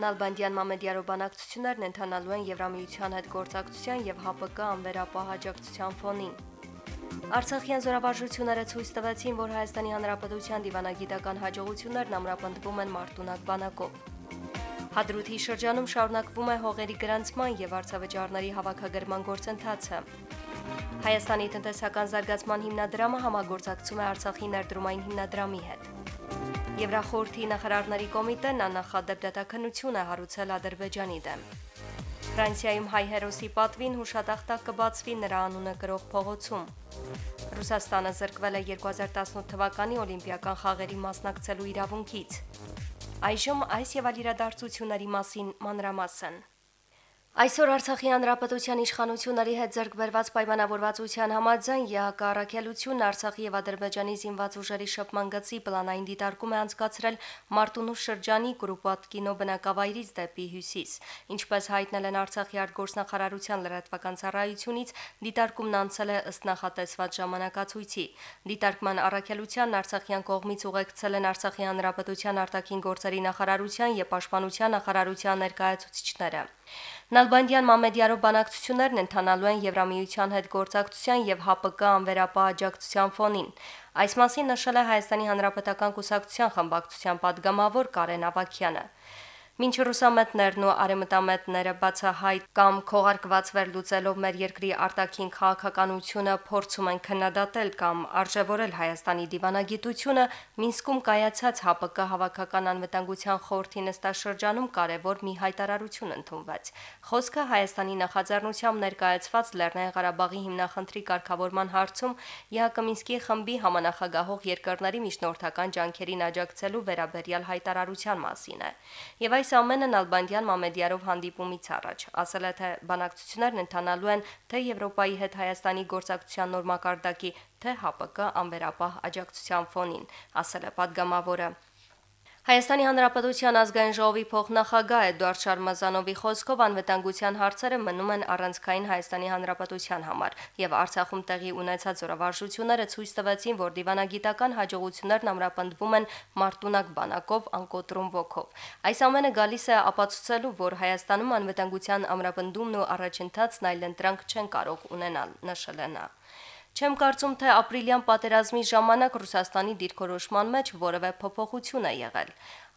Նալբանդյան Մամեդյարով բանակցություններն ընթանալու են Եվրամիության հետ գործակցության եւ ՀԱՊԿ անվերապահ աջակցության ֆոնին։ Արցախյան զորավարժությունները ցույց տվեցին, որ Հայաստանի Հանրապետության դիվանագիտական հաջողություններն ամրապնդվում են Մարտունակ բանակով։ Հադրութի շրջանում շարունակվում է հողերի գրանցման եւ արծավճարների հավաքագրման գործընթացը։ Հայաստանի տնտեսական զարգացման հիմնադրամը համագործակցում է Արցախի ներդրումային հիմնադրամի հետ։ Եվրախորհրդի նախարարների կոմիտեն աննախադեպ դատաքննություն է հարուցել Ադրբեջանի դեմ։ Ֆրանսիայում հայ հերոսի պատվին հուշատախտակ կբացվի նրա անունը գրող փողոցում։ Ռուսաստանը զրկվել է 2018 թվականի Օլիմպիական խաղերի մասնակցելու իրավունքից։ Այժմ այս եւ այլ իրադարձությունների մասին մանրամասն։ Այսօր Արցախի հանրապետության իշխանությունների հետ ձեռքբերված պայմանավորվածության համաձայն ԵԱԿ առաքելությունն Արցախի եւ Ադրբեջանի զինված ուժերի շփման գծի պլանային դիտարկում է անցկացրել Մարտունու շրջանի Կրուպատ կինո բնակավայրից դեպի հյուսիս։ Ինչպես հայտնել են Արցախի արտգործնախարարության լրատվական ծառայությունից, դիտարկումն անցել է ըստ նախատեսված ժամանակացույցի։ Դիտարկման առաքելությանն Արցախյան կողմից ուղեկցել են Արցախի հանրապետության արտաքին գործերի նախարարության եւ պաշտպանության նախարարության ներկայացուցիչները։ Նալբանդյան Մամեդիարով բանակցություններն ընթանալու են Եվրամիության հետ գործակցության եւ ՀԱՊԿ անվերապահ աջակցության ֆոնին։ Այս մասին նշել է Հայաստանի Հանրապետական Կուսակցության խմբակցության падգամավոր Կարեն Ավակյանը։ Մինչ ռուսամետներն ու արեմտամետները բացահայտ կամ քողարկված վերլուծելով մեր երկրի արտաքին քաղաքականությունը փորձում են քննադատել կամ արժևորել Հայաստանի դիվանագիտությունը, Մինսկում կայացած ՀԱՊԿ հավաքական անվտանգության խորհրդի նստաշրջանում կարևոր մի հայտարարություն ընդունվեց։ Խոսքը Հայաստանի նախաձեռնությամբ ներկայացված Լեռնային Ղարաբաղի հիմնախնդրի կարգավորման հարցում ԵԱԿ Մինսկի խմբի համանախագահող երկրների միջնորդական ջանքերին աջակցելու վերաբերյալ հայտարարության մասին է։ Եվ այս այս ամենն Ալբանդյան Մամեդիարով հանդիպումից առաջ ասել է, թե բանակցություններն ընթանալու են թե Եվրոպայի հետ Հայաստանի գործակցության նոր մակարդակի, թե ՀԱՊԿ անվերապահ աջակցության ֆոնին, ասել է падգամավորը։ Հայաստանի Հանրապետության ազգային ժողովի փոխնախագահ Էդուարդ Շարմազանովի խոսքով անվտանգության հարցերը մնում են առանցքային Հայաստանի Հանրապետության համար եւ Արցախում տեղի ունեցած զորավարժությունները ցույց տվեցին, որ դիվանագիտական հաջողություններն ամրապնդվում են Մարտունակ բանակով անկոտրում ոգով։ Այս ամենը գալիս է ապացուցելու, որ Հայաստանում անվտանգության ամրապնդումն ու առաջընթացն այլընտրանք չեն կարող ունենալ, նշել է նա։ Չեմ կարծում, թե ապրիլյան պատերազմի ժամանակ Ռուսաստանի դիրքորոշման մեջ որևէ փոփոխություն է եղել։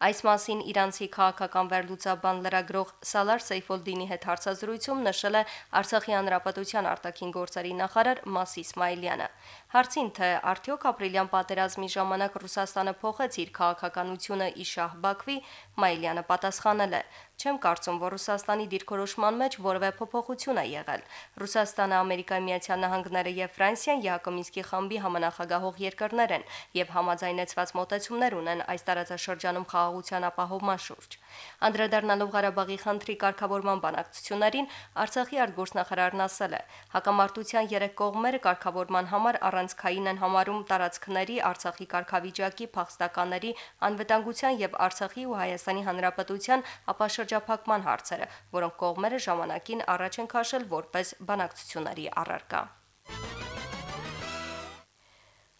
Այս մասին Իրանցի քաղաքական վերլուծաբան լրագրող Սալար Սեյֆոլդինի հետ հարցազրույցում նշել է Արցախի հանրապետության արտաքին գործերի նախարար Մաս Իսմայելյանը։ Հարցին թե արդյոք ապրիլյան պատերազմի ժամանակ Ռուսաստանը փոխեց իր քաղաքականությունը իշահ Բաքվի, Մայլյանը պատասխանել է. Չեմ կարծում, որ Ռուսաստանի դիրքորոշման մեջ որևէ փոփոխություն է եղել։ Ռուսաստանը, Ամերիկայի Միացյալ Նահանգները եւ Ֆրանսիան Յակոմինսկի խմբի համանախագահող երկրներ են եւ համաձայնեցված մոտեցումներ ունեն այս տարածաշրջանում խաղաղության ապահովման շուրջ։ Անդրադառնալով Ղարաբաղի խնդրի կարգավորման բանակցություններին, Արցախի արտգործնախարարն ասել է. հակամարտության երեք կողմերը կարգավորման համար առանցքային են համարում տարածքների Արցախի կարգավիճակի փախստականների անվտանգության եւ Արցախի ու Հայաստանի Հանրապետության ապաշրջափակման հարցերը, որոնք կողմերը ժամանակին առաջ են քաշել որպես բանակցությունների առարկա։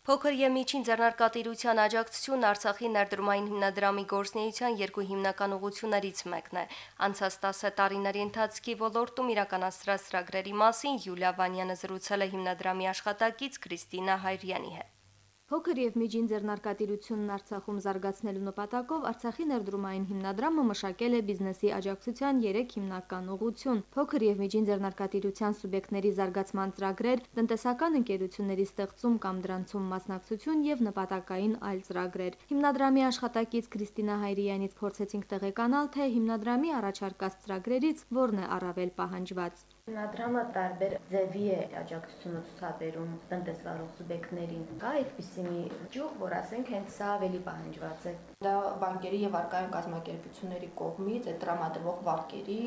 Փոքր եւ միջին ձեռնարկատիրության աջակցությունն Արցախի ներդրումային հիմնադրամի գործնեայության երկու հիմնական ուղություններից մեկն է։ Անցած 10 տարիների ընթացքի ոլորտում իրականացրած ծրագրերի մասին Յուլիա Վանյանը զրուցել է հիմնադրամի աշխատակից Կրիստինա Հայրյանի հետ։ Փոքր եւ միջին ձեռնարկատիրությունն Արցախում զարգացնելու նպատակով Արցախի ներդրումային հիմնադրամը մշակել է բիզնեսի աջակցության 3 հիմնական ուղղություն՝ փոքր եւ միջին ձեռնարկատիրության սուբյեկտների զարգացման ծրագրեր, տնտեսական ընկերությունների ստեղծում կամ դրանցում մասնակցություն եւ նպատակային այլ ծրագրեր։ Հիմնադրամի աշխատակից Կրիստինա Հայրյանից փորձեցինք տեղեկանալ, թե հիմնադրամի առաջարկած ծրագրերից որն է առավել պահանջված։ Հիմնադրամը տարբեր ձևի է աջակցությունը ցուցաբերում տնտեսվարող սուբյեկտներին։ Կա այդպես այնպիսի մի ճյուղ, որ ասենք հենց սա ավելի պահանջված է։ Դա բանկերի եւ արկայուն կազմակերպությունների կողմից այդ տրամադրվող վարկերի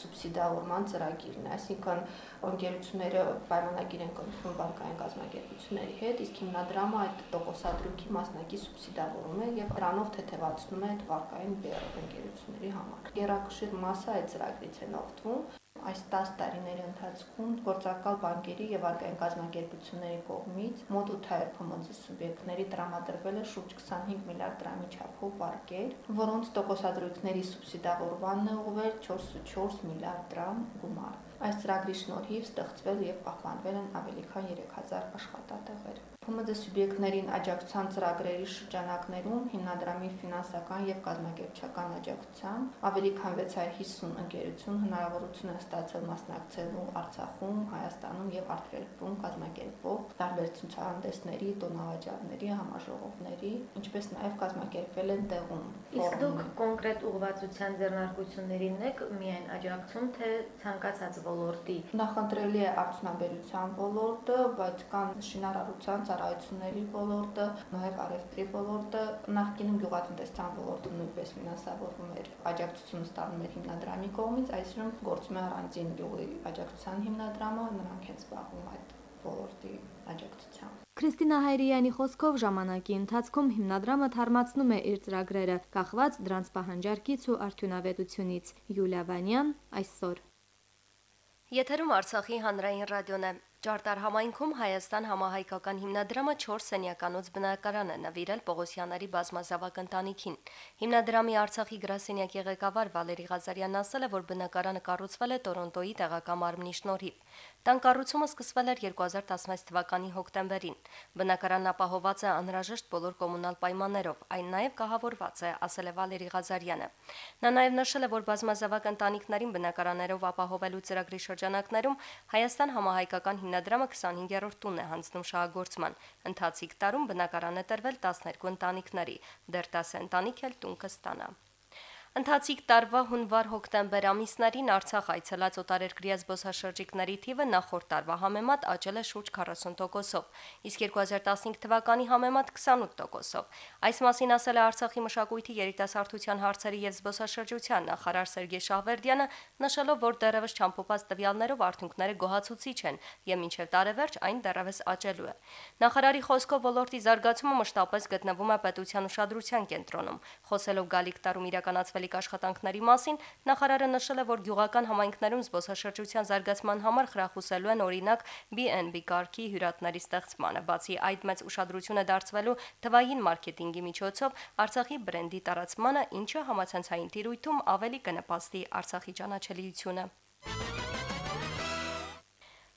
սուբսիդավորման ծրագիրն է, այսինքն ընկերությունները պայմանագիր են կնքում բանկային կազմակերպությունների հետ, իսկ հիմնադրամը այդ տոկոսադրույքի մասնակի սուբսիդավորում է եւ դրանով թեթևացնում է այդ վարկային բեռը ընկերությունների համար։ Գերակշիռ մասը այդ ծրագրից է օգտվում այս 10 տարիների ընթացքում գործակալ բանկերի եւ արկային կազմակերպությունների կողմից մոտ 800 փմձ սուբյեկտների տրամադրվել է շուրջ 25 միլիարդ դրամի չափով վարկեր, որոնց տոկոսադրույքների սուբսիդավորմանն է ուղղվել 4.4 միլիարդ դրամ գումար։ Այս ծրագրի շնորհիվ ստեղծվել եւ պահպանվել են ավելի քան 3000 աշխատատեղեր։ ՓՄԴ սուբյեկտներին աջակցության ծրագրերի շրջանակներում հիմնադրամի ֆինանսական եւ կազմակերպչական աջակցությամբ ավելի քան 650 ընկերություն հնարավորություն են ստացել մասնակցելու Արցախում, Հայաստանում եւ արտերկրում կազմակերպվող տարբեր ցուցահանդեսների, տոնավաճառների, համաժողովների, ինչպես նաեւ կազմակերպվել են տեղում։ Իսկ դուք կոնկրետ ուղղվածության ձեռնարկություններին եք միայն աջակցում, թե ցանկացած ոլորտի։ Նախընտրելի է արդյունաբերության ոլորտը, բայց կան շինարարության ծառայությունների ոլորտը, նաև արևտրի ոլորտը, նախկինում գյուղատնտեսության ոլորտը նույնպես ֆինանսավորվում էր աջակցություն ստանում էր հիմնադրամի կողմից, այսօր գործում է առանձին գյուղի աջակցության հիմնադրամը, նրանք են զբաղվում այդ ոլորտի աջակցությամբ։ Քրիստինա Հայրյանի խոսքով ժամանակի ընթացքում հիմնադրամը թարմացնում է իր ծրագրերը, կախված դրանց պահանջարկից ու արդյունավետությունից։ Յուլիա Վանյան այսօր Եթերում Արցախի հանրային ռադիոն է։ Ճարտար համայնքում Հայաստան համահայկական հիմնադրամը 4 սենյականոց բնակարան է նվիրել Պողոսյանների բազմազավակ ընտանիքին։ Հիմնադրամի Արցախի գրասենյակի ղեկավար Վալերի Ղազարյանն ասել է, որ բնակարանը կառուցվել է Տորոնտոյի տեղական մարմնի շնորհիվ։ Տան կառուցումը սկսվել էր 2016 թվականի հոկտեմբերին։ Բնակարանն ապահոված է անհրաժեշտ բոլոր կոմունալ պայմաններով, այն նաև կահավորված է, ասել է Վալերի Ղազարյանը։ Նա նաև նշել է, որ բազմազավակ ընտանիքներին բնակարաններով ապահովելու ծրագրի շրջանակներում Հայաստան համահայկական հիմնադրամը 25-րդ տունն է հանձնում շահագործման։ Ընթացիկ տարում բնակարան է տրվել 12 ընտանիքների, դեռ 10 ընտանիք էլ տուն կստանա։ Ընթացիկ տարվա հունվար-հոկտեմբեր ամիսներին Արցախ այցելած օտարերկրյա զբոսաշրջիկների թիվը նախորդ տարվա համեմատ աճել է շուրջ 40%-ով, իսկ 2015 թվականի համեմատ 28%-ով։ Այս մասին ասել է Արցախի մշակույթի երիտասարդության հարցերի եւ զբոսաշրջության նախարար Սերգեյ Շահվերդյանը, նշելով, որ դեռևս չամփոփած տվյալներով արդյունքները գոհացուցիչ են եւ մինչեւ տարեվերջ այն դեռևս աճելու է։ Նախարարի խոսքով ոլորտի զարգացումը մշտապես գտնվում է պետության ուշադրության կենտրոնում։ Խոսելով գալիք տարում իրականացվել գիտելիք աշխատանքների մասին նախարարը նշել է, որ գյուղական համայնքներում զբոսաշրջության զարգացման համար խրախուսելու են օրինակ BNB կարգի հյուրատների ստեղծմանը։ Բացի այդ մեծ ուշադրություն է դարձվելու թվային մարքեթինգի միջոցով Արցախի բրենդի տարածմանը, ինչը համացանցային տիրույթում ավելի կնպաստի Արցախի ճանաչելիությունը։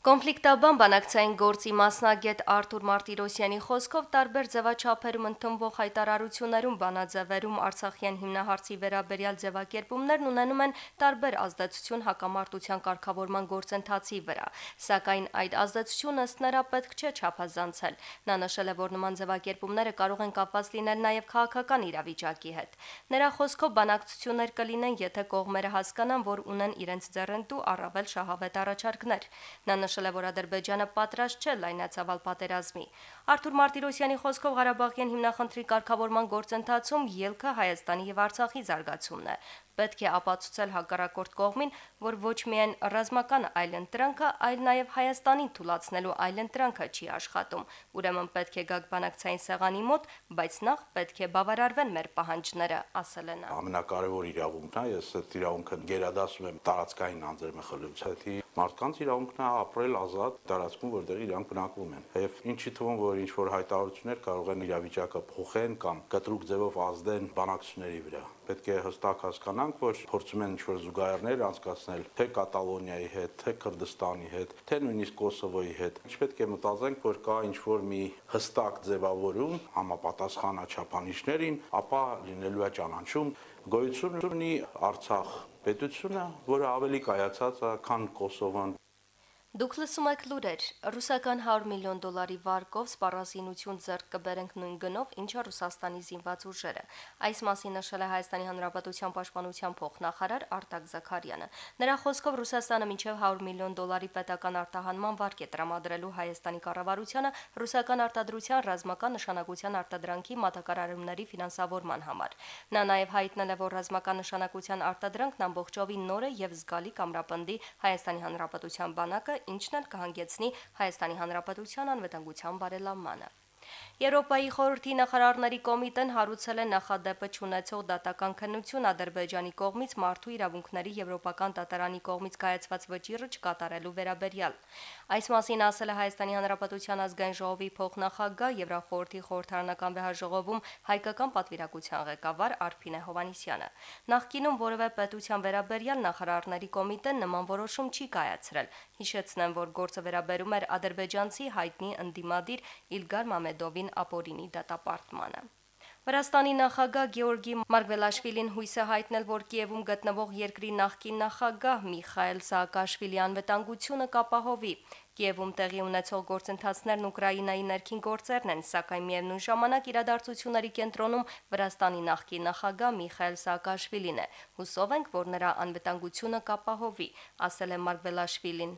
Կոնֆլիկտաբան բանակցային գործի մասնագետ Արթուր Մարտիրոսյանի խոսքով տարբեր ձևաչափերում ընդունվող հայտարարություններում բանաձևերում Արցախյան հիմնահարցի վերաբերյալ ձևակերպումներն ունենում են տարբեր ազդեցություն հակամարտության կարգավորման գործընթացի վրա, սակայն այդ ազդեցությունը ըստ նրա պետք չէ չափազանցել։ Նա նշել է, որ նման ձևակերպումները կարող են կապված լինել նաև քաղաքական իրավիճակի հետ։ Նրա խոսքով բանակցություններ կլինեն, եթե կողմերը հասկանան, որ ունեն իրենց ձեռնտու առավել շահավետ առաջարկներ։ Նա նշել նշել է, որ Ադրբեջանը պատրաստ չէ լայնածավալ պատերազմի։ Արթուր Մարտիրոսյանի խոսքով Ղարաբաղյան հիմնախնդրի կարգավորման գործընթացում ելքը Հայաստանի եւ Արցախի զարգացումն է պետք է ապացուցել հակառակորդ կողմին, որ ոչ միայն ռազմական այլընտրանքը, այլ նաև Հայաստանին թույլատնելու այլընտրանքը չի աշխատում։ Ուրեմն պետք է գաք բանակցային սեղանի մոտ, բայց նախ պետք է բավարարվեն մեր պահանջները, ասել են նա։ Ամենակարևոր իրավունքն է, ես այդ իրավունքը գերադասում եմ տարածքային անձրմխլությունի մարդկանց իրավունքն է ապրել ազատ տարածքում, որտեղ իրանք բնակվում են։ Եվ ինչի թվում, որ ինչ որ հայտարարություններ կարող են իրավիճակը փոխեն կամ կտրուկ ձևով ազդեն բանակցությունների վրա պետք է հստակ հասկանանք, որ փորձում են ինչ-որ զուգահեռներ անցկացնել թե Կատալոնիայի հետ, թե Քրդստանի հետ, թե նույնիսկ Կոսովոյի հետ։ Ինչպետք է մտածենք, որ կա ինչ-որ մի հստակ ձևավորում համապատասխան աչափանիշներին, ապա լինելու է ճանաչում գոյություն ունի Արցախ պետությունը, որը ավելի կայացած է, քան Կոսովոն Դուք լսում եք լուրեր։ Ռուսական 100 միլիոն դոլարի վարկով սպառազինություն ձեռք կբերենք նույն գնով, ինչը Ռուսաստանի զինված ուժերը։ Այս մասին նշել է Հայաստանի Հանրապետության պաշտպանության փոխնախարար Արտակ Զաքարյանը։ Նրա խոսքով Ռուսաստանը մինչև 100 միլիոն դոլարի պետական արտահանման վարկ է տրամադրելու Հայաստանի կառավարությանը ռուսական արտադրության ռազմական նշանակության արտադրանքի մատակարարումների ֆինանսավորման համար։ Նա նաև հայտնել է, որ ռազմական նշանակության արտադրանքն ամբողջովին նոր է եւ զգալի կամրապնդի Հայաստանի Հանրապետության բանակը ինչն էլ կհանգեցնի Հայաստանի Հանրապետության անվտանգության բարելավմանը։ Եվրոպայի խորհրդի նախարարների կոմիտեն հարուցել է նախադեպը ճանաչող դատական քննություն Ադրբեջանի կողմից մարդու իրավունքների եվրոպական դատարանի կողմից կայացված վճիռը չկատարելու վերաբերյալ։ Այս մասին ասել է Հայաստանի Հանրապետության ազգային ժողովի փոխնախագահ Եվրախորհրդի խորհրդարանական վեհաժողովում հայկական պատվիրակության ղեկավար Արփինե Հովանիսյանը։ Նախկինում որևէ պետության վերաբերյալ նախարարների կոմիտեն նման որոշում չի կայացրել։ Հիշեցնեմ, որ գործը վերաբերում էր ադրբեջանցի հայտնի ընդդիմադիր Իլգար Մամեդովին Ապորինի դատապարտմանը։ Վրաստանի նախագահ Գեորգի Մարգվելաշվիլին հույս է հայտնել, որ Կիևում գտնվող երկրի նախկին նախագահ Միխայել Սաակաշվիլի անվտանգությունը կապահովի։ Կիևում տեղի ունեցող գործընթացներն Ուկրաինայի ներքին գործերն են, սակայն միևնույն ժամանակ իրադարձությունների կենտրոնում Վրաստանի նախկին նախագահ Միխայել Սաակաշվիլին է։ Հուսով ենք, որ նրա անվտանգությունը կապահովի, ասել է Մարգվելաշվիլին։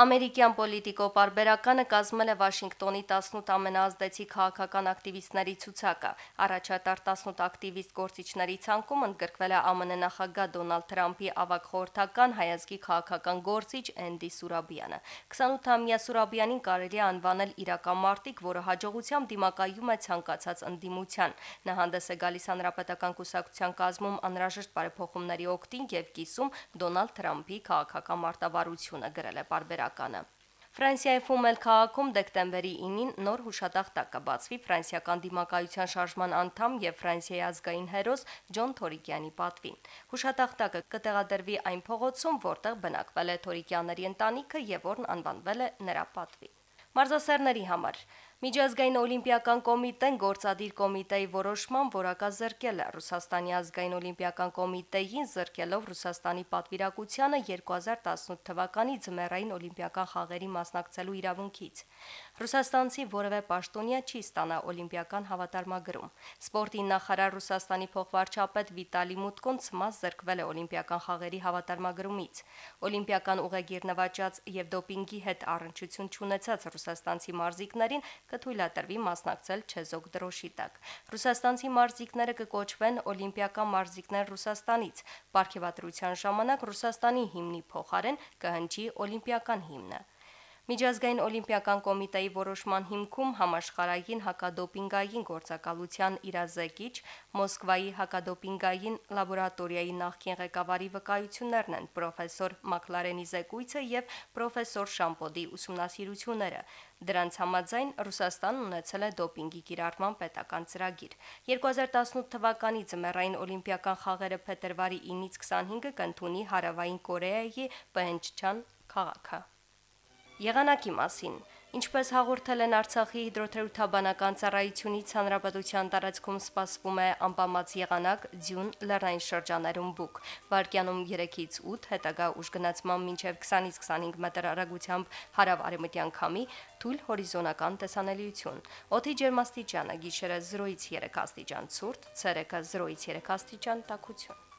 Ամերիկյան պոլիտիկո պարբերականը կազմել է Վաշինգտոնի 18 ամենաազդեցիկ քաղաքական ակտիվիստների ցուցակը։ Առաջատար 18 ակտիվիստ գործիչների ցանկում ընդգրկվել է ԱՄՆ նախագահ Դոնալդ Թրամփի ավակ խորհրդական հայազգի քաղաքական գործիչ Էնդի Սուրաբյանը։ 28-ամյա Սուրաբյանին կարելի է անվանել իրական մարտիկ, որը հաջողությամբ դիմակայում է ցանկացած ընդդիմության։ Նա հանդես է գալիս հանրապետական կուսակցության կազմում անհրաժեշտ բարեփոխումների օգտին եւ կիսում Դոնալդ Թրամփի քաղաքական մարտավարությունը գրել է պարբերակ թվականը։ Ֆրանսիայի Ֆումել քաղաքում դեկտեմբերի 9-ին նոր հուշատախտակ կբացվի ֆրանսիական դիմակայության շարժման անդամ եւ Ֆրանսիայի ազգային հերոս Ջոն Թորիկյանի պատվին։ Հուշատախտակը կտեղադրվի այն փողոցում, որտեղ բնակվել է Թորիկյանների ընտանիքը եւ որն անվանվել է նրա պատվին։ Մարզասերների համար Միջազգային օլիմպիական կոմիտեն գործադիր կոմիտեի որոշման որակազրկել է Ռուսաստանի ազգային օլիմպիական կոմիտեին զրկելով Ռուսաստանի պատվիրակությանը 2018 թվականի ձմեռային օլիմպիական խաղերի մասնակցելու իրավունքից։ Ռուսաստանցի որևէ պաշտոնյա չի ստանա օլիմպիական հավատարմագրում։ Սպորտի նախարար Ռուսաստանի փոխվարչապետ Վիտալի Մուտկոն ցմաս զրկվել է օլիմպիական խաղերի հավատարմագրումից։ Օլիմպիական ուղեգիր նվաճած եւ դոպինգի հետ առնչություն չունեցած ռուսաստանցի մարզիկներին կթույլատրվի մասնակցել չեզոք դրոշի տակ։ Ռուսաստանցի մարզիկները կկոչվեն օլիմպիական մարզիկներ Ռուսաստանից։ Պարգևատրության ժամանակ Ռուսաստանի հիմնի փոխարեն կհնչի օլիմպիական հիմնը։ Միջազգային օլիմպիական կոմիտեի որոշման հիմքում համաշխարհային հակադոպինգային գործակալության իրազեկիչ Մոսկվայի հակադոպինգային լաբորատորիայի նախկին ղեկավարի վկայություններն են պրոֆեսոր Մակլարենի զեկույցը եւ պրոֆեսոր Շամպոդի ուսումնասիրությունները։ Դրանց համաձայն Ռուսաստանն ունեցել է դոպինգի կիրառման պետական ծրագիր։ 2018 թվականի ձմեռային օլիմպիական խաղերը փետրվարի 9-ից 25-ը կընդունի Հարավային Կորեայի Պհենչչան քաղաքը։ Եղանակի մասին. Ինչպես հաղորդել են Արցախի հիդրոթերապևտաբանական ծառայությունից, հանրապետության տարածքում սպասվում է անպամած եղանակ, ձյուն, լեռնային շրջաներում բուք։ Վարկյանում 3-ից 8, հետագա ուժգնացման մինչև 20-ից 25 մետր արագությամբ հարավ-արևմտյան քամի, թույլ հորիզոնական տեսանելիություն։ Օդի ջերմաստիճանը գիշերը 0-ից 3 աստիճան ցուրտ, ցերեկը 0-ից 3 աստիճան տաքություն։